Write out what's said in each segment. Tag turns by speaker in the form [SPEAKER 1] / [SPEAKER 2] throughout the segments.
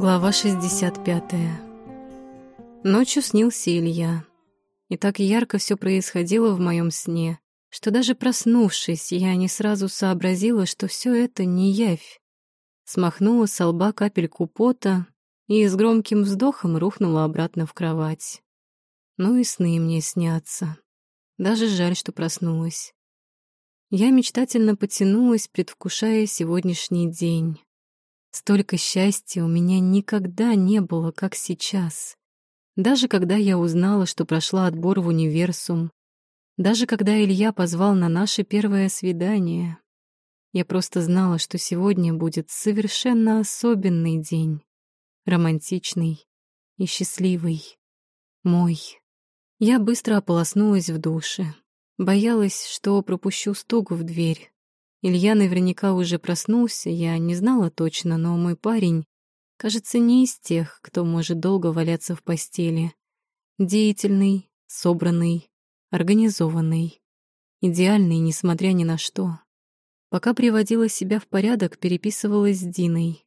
[SPEAKER 1] Глава 65. Ночью снился Илья. И так ярко все происходило в моем сне, что даже проснувшись, я не сразу сообразила, что все это не явь. Смахнула с лба капельку пота и с громким вздохом рухнула обратно в кровать. Ну и сны мне снятся. Даже жаль, что проснулась. Я мечтательно потянулась, предвкушая сегодняшний день. Столько счастья у меня никогда не было, как сейчас. Даже когда я узнала, что прошла отбор в универсум, даже когда Илья позвал на наше первое свидание, я просто знала, что сегодня будет совершенно особенный день, романтичный и счастливый, мой. Я быстро ополоснулась в душе, боялась, что пропущу стук в дверь, Илья наверняка уже проснулся, я не знала точно, но мой парень, кажется, не из тех, кто может долго валяться в постели. Деятельный, собранный, организованный. Идеальный, несмотря ни на что. Пока приводила себя в порядок, переписывалась с Диной.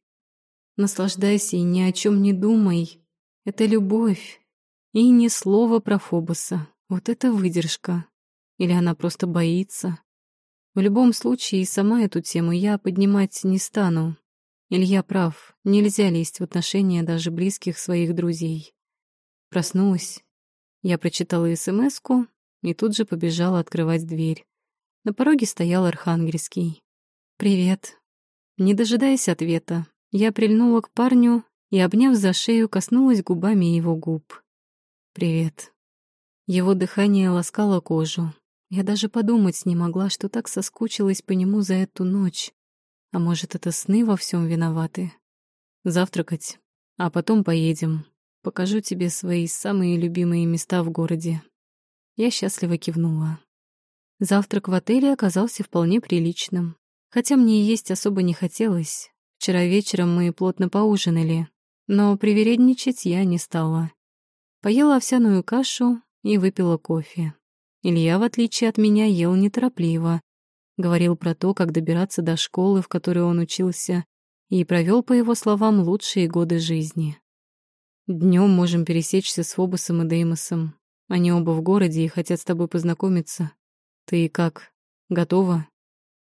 [SPEAKER 1] Наслаждайся и ни о чем не думай. Это любовь. И ни слова про Фобоса. Вот это выдержка. Или она просто боится. В любом случае, и сама эту тему я поднимать не стану. Илья прав, нельзя лезть в отношения даже близких своих друзей. Проснулась. Я прочитала смс и тут же побежала открывать дверь. На пороге стоял Архангельский. «Привет». Не дожидаясь ответа, я прильнула к парню и, обняв за шею, коснулась губами его губ. «Привет». Его дыхание ласкало кожу, я даже подумать не могла, что так соскучилась по нему за эту ночь. А может, это сны во всем виноваты? Завтракать, а потом поедем. Покажу тебе свои самые любимые места в городе. Я счастливо кивнула. Завтрак в отеле оказался вполне приличным. Хотя мне есть особо не хотелось. Вчера вечером мы плотно поужинали, но привередничать я не стала. Поела овсяную кашу и выпила кофе. Илья, в отличие от меня, ел неторопливо. Говорил про то, как добираться до школы, в которой он учился, и провел, по его словам, лучшие годы жизни. Днем можем пересечься с Фобосом и Деймосом. Они оба в городе и хотят с тобой познакомиться. Ты как, готова?»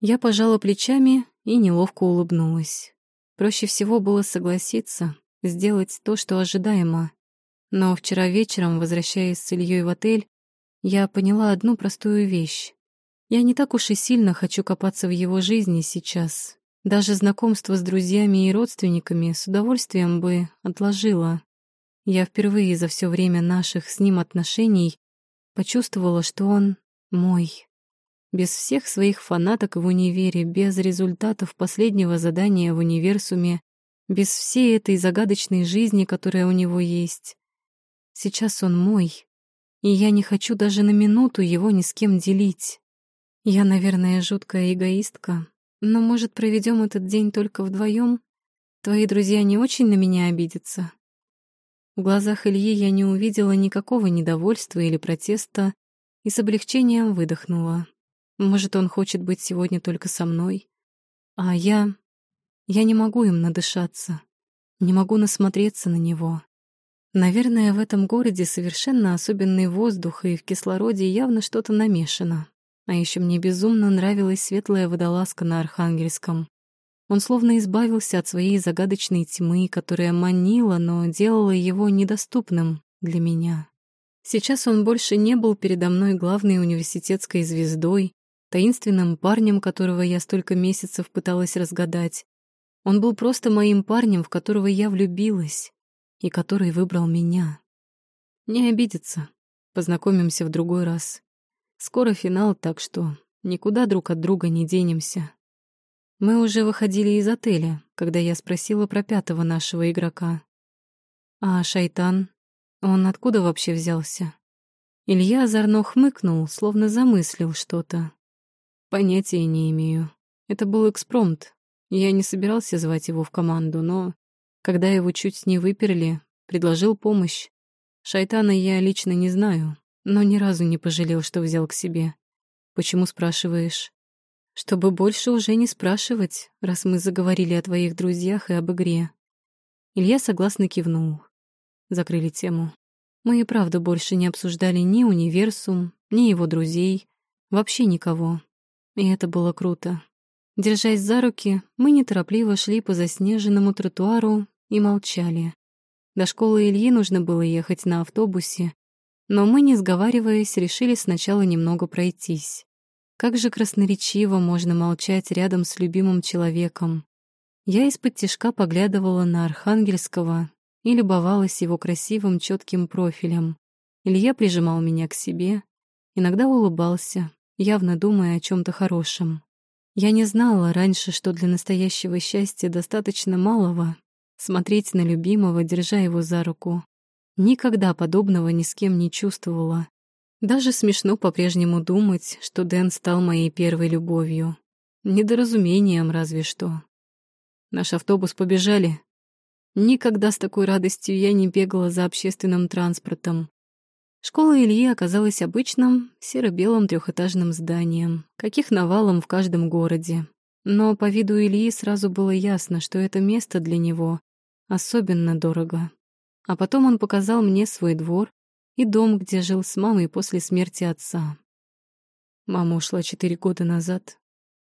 [SPEAKER 1] Я пожала плечами и неловко улыбнулась. Проще всего было согласиться, сделать то, что ожидаемо. Но вчера вечером, возвращаясь с Ильей в отель, я поняла одну простую вещь. Я не так уж и сильно хочу копаться в его жизни сейчас. Даже знакомство с друзьями и родственниками с удовольствием бы отложила. Я впервые за все время наших с ним отношений почувствовала, что он мой. Без всех своих фанаток в универе, без результатов последнего задания в универсуме, без всей этой загадочной жизни, которая у него есть. Сейчас он мой, и я не хочу даже на минуту его ни с кем делить. Я, наверное, жуткая эгоистка, но, может, проведем этот день только вдвоем? Твои друзья не очень на меня обидятся. В глазах Ильи я не увидела никакого недовольства или протеста и с облегчением выдохнула. Может, он хочет быть сегодня только со мной? А я... Я не могу им надышаться, не могу насмотреться на него. Наверное, в этом городе совершенно особенный воздух, и в кислороде явно что-то намешано. А еще мне безумно нравилась светлая водолазка на Архангельском. Он словно избавился от своей загадочной тьмы, которая манила, но делала его недоступным для меня. Сейчас он больше не был передо мной главной университетской звездой, таинственным парнем, которого я столько месяцев пыталась разгадать. Он был просто моим парнем, в которого я влюбилась и который выбрал меня. Не обидится. Познакомимся в другой раз. Скоро финал, так что никуда друг от друга не денемся. Мы уже выходили из отеля, когда я спросила про пятого нашего игрока. А Шайтан? Он откуда вообще взялся? Илья озорно хмыкнул, словно замыслил что-то. Понятия не имею. Это был экспромт. Я не собирался звать его в команду, но когда его чуть не выперли, предложил помощь. Шайтана я лично не знаю, но ни разу не пожалел, что взял к себе. Почему спрашиваешь? Чтобы больше уже не спрашивать, раз мы заговорили о твоих друзьях и об игре. Илья согласно кивнул. Закрыли тему. Мы и правда больше не обсуждали ни универсум, ни его друзей, вообще никого. И это было круто. Держась за руки, мы неторопливо шли по заснеженному тротуару и молчали. До школы Ильи нужно было ехать на автобусе, но мы, не сговариваясь, решили сначала немного пройтись. Как же красноречиво можно молчать рядом с любимым человеком. Я из-под тишка поглядывала на Архангельского и любовалась его красивым четким профилем. Илья прижимал меня к себе, иногда улыбался, явно думая о чем то хорошем. Я не знала раньше, что для настоящего счастья достаточно малого смотреть на любимого, держа его за руку. Никогда подобного ни с кем не чувствовала. Даже смешно по-прежнему думать, что Дэн стал моей первой любовью. Недоразумением разве что. Наш автобус побежали, Никогда с такой радостью я не бегала за общественным транспортом. Школа Ильи оказалась обычным серо-белым трехэтажным зданием, каких навалом в каждом городе. Но по виду Ильи сразу было ясно, что это место для него особенно дорого. А потом он показал мне свой двор и дом, где жил с мамой после смерти отца. Мама ушла четыре года назад.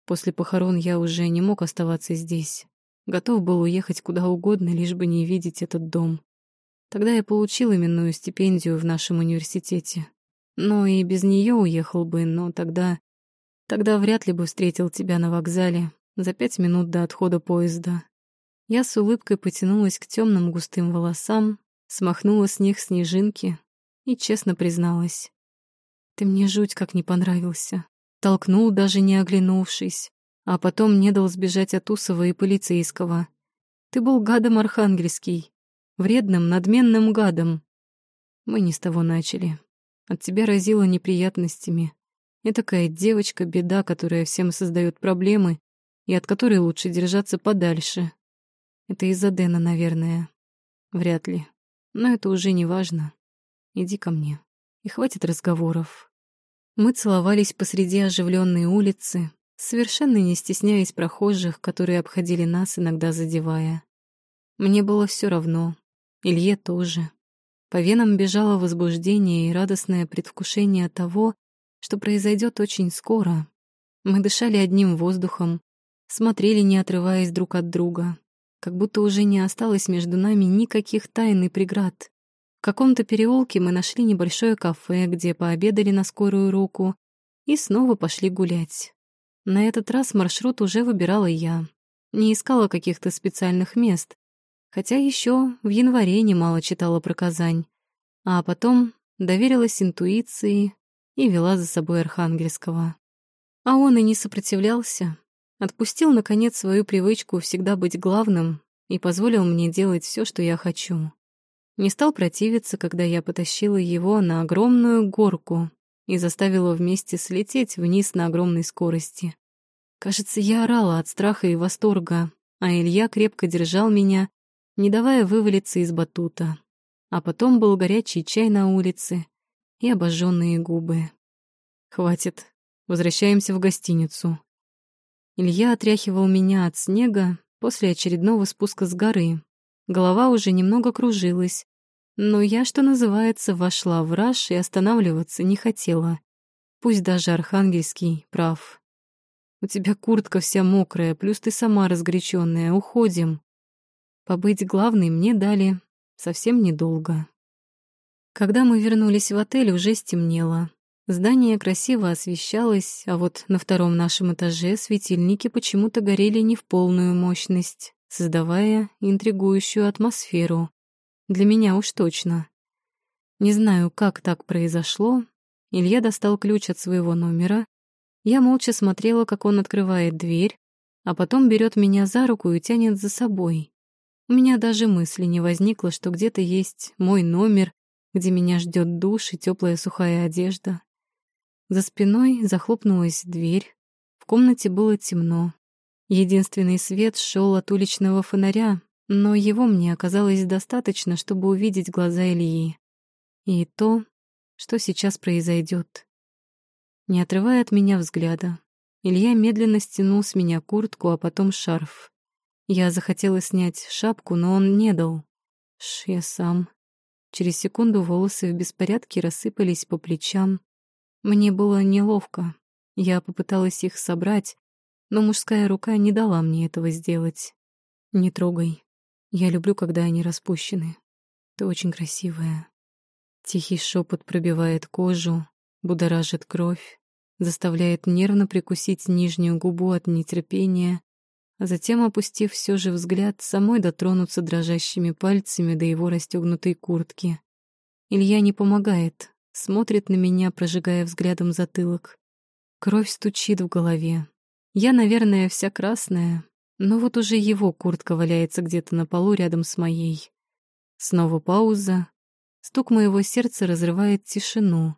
[SPEAKER 1] После похорон я уже не мог оставаться здесь. Готов был уехать куда угодно, лишь бы не видеть этот дом. Тогда я получил именную стипендию в нашем университете. Но и без нее уехал бы, но тогда... Тогда вряд ли бы встретил тебя на вокзале за пять минут до отхода поезда. Я с улыбкой потянулась к темным густым волосам, смахнула с них снежинки и честно призналась. Ты мне жуть как не понравился. Толкнул, даже не оглянувшись а потом не дал сбежать от Усова и полицейского. Ты был гадом архангельский, вредным, надменным гадом. Мы не с того начали. От тебя разило неприятностями. И такая девочка-беда, которая всем создает проблемы и от которой лучше держаться подальше. Это из-за Дэна, наверное. Вряд ли. Но это уже не важно. Иди ко мне. И хватит разговоров. Мы целовались посреди оживленной улицы, совершенно не стесняясь прохожих, которые обходили нас, иногда задевая. Мне было все равно, Илье тоже. По венам бежало возбуждение и радостное предвкушение того, что произойдет очень скоро. Мы дышали одним воздухом, смотрели, не отрываясь друг от друга, как будто уже не осталось между нами никаких тайн и преград. В каком-то переулке мы нашли небольшое кафе, где пообедали на скорую руку и снова пошли гулять. На этот раз маршрут уже выбирала я. Не искала каких-то специальных мест. Хотя еще в январе немало читала про Казань. А потом доверилась интуиции и вела за собой Архангельского. А он и не сопротивлялся. Отпустил, наконец, свою привычку всегда быть главным и позволил мне делать все, что я хочу. Не стал противиться, когда я потащила его на огромную горку, и заставила вместе слететь вниз на огромной скорости. Кажется, я орала от страха и восторга, а Илья крепко держал меня, не давая вывалиться из батута. А потом был горячий чай на улице и обожженные губы. «Хватит, возвращаемся в гостиницу». Илья отряхивал меня от снега после очередного спуска с горы. Голова уже немного кружилась, но я, что называется, вошла в раж и останавливаться не хотела. Пусть даже Архангельский прав. У тебя куртка вся мокрая, плюс ты сама разгоряченная. Уходим. Побыть главной мне дали совсем недолго. Когда мы вернулись в отель, уже стемнело. Здание красиво освещалось, а вот на втором нашем этаже светильники почему-то горели не в полную мощность, создавая интригующую атмосферу. Для меня уж точно. Не знаю, как так произошло. Илья достал ключ от своего номера. Я молча смотрела, как он открывает дверь, а потом берет меня за руку и тянет за собой. У меня даже мысли не возникло, что где-то есть мой номер, где меня ждет душ и теплая сухая одежда. За спиной захлопнулась дверь. В комнате было темно. Единственный свет шел от уличного фонаря, но его мне оказалось достаточно, чтобы увидеть глаза Ильи. И то, что сейчас произойдет. Не отрывая от меня взгляда, Илья медленно стянул с меня куртку, а потом шарф. Я захотела снять шапку, но он не дал. Ш, я сам. Через секунду волосы в беспорядке рассыпались по плечам. Мне было неловко. Я попыталась их собрать, но мужская рука не дала мне этого сделать. «Не трогай. Я люблю, когда они распущены. Ты очень красивая». Тихий шепот пробивает кожу, будоражит кровь, заставляет нервно прикусить нижнюю губу от нетерпения, а затем, опустив все же взгляд, самой дотронуться дрожащими пальцами до его расстегнутой куртки. Илья не помогает, смотрит на меня, прожигая взглядом затылок. Кровь стучит в голове. Я, наверное, вся красная, но вот уже его куртка валяется где-то на полу рядом с моей. Снова пауза. Стук моего сердца разрывает тишину.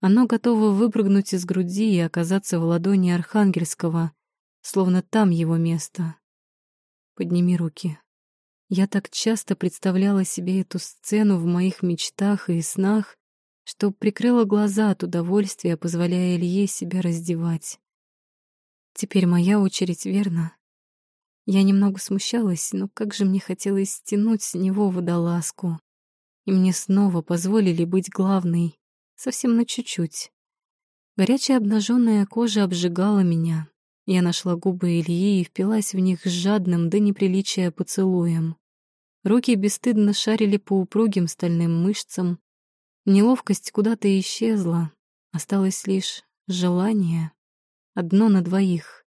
[SPEAKER 1] Оно готово выпрыгнуть из груди и оказаться в ладони Архангельского, словно там его место. Подними руки. Я так часто представляла себе эту сцену в моих мечтах и снах, что прикрыла глаза от удовольствия, позволяя Илье себя раздевать. Теперь моя очередь, верно? Я немного смущалась, но как же мне хотелось стянуть с него водолазку. И мне снова позволили быть главной, совсем на чуть-чуть. Горячая обнаженная кожа обжигала меня, я нашла губы Ильи и впилась в них с жадным до неприличия поцелуем. Руки бесстыдно шарили по упругим стальным мышцам. Неловкость куда-то исчезла. Осталось лишь желание. Одно на двоих.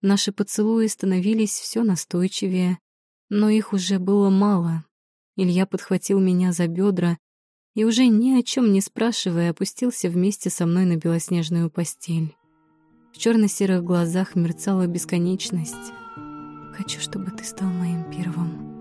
[SPEAKER 1] Наши поцелуи становились все настойчивее, но их уже было мало. Илья подхватил меня за бедра и уже ни о чем не спрашивая опустился вместе со мной на белоснежную постель. В черно-серых глазах мерцала бесконечность. «Хочу, чтобы ты стал моим первым»,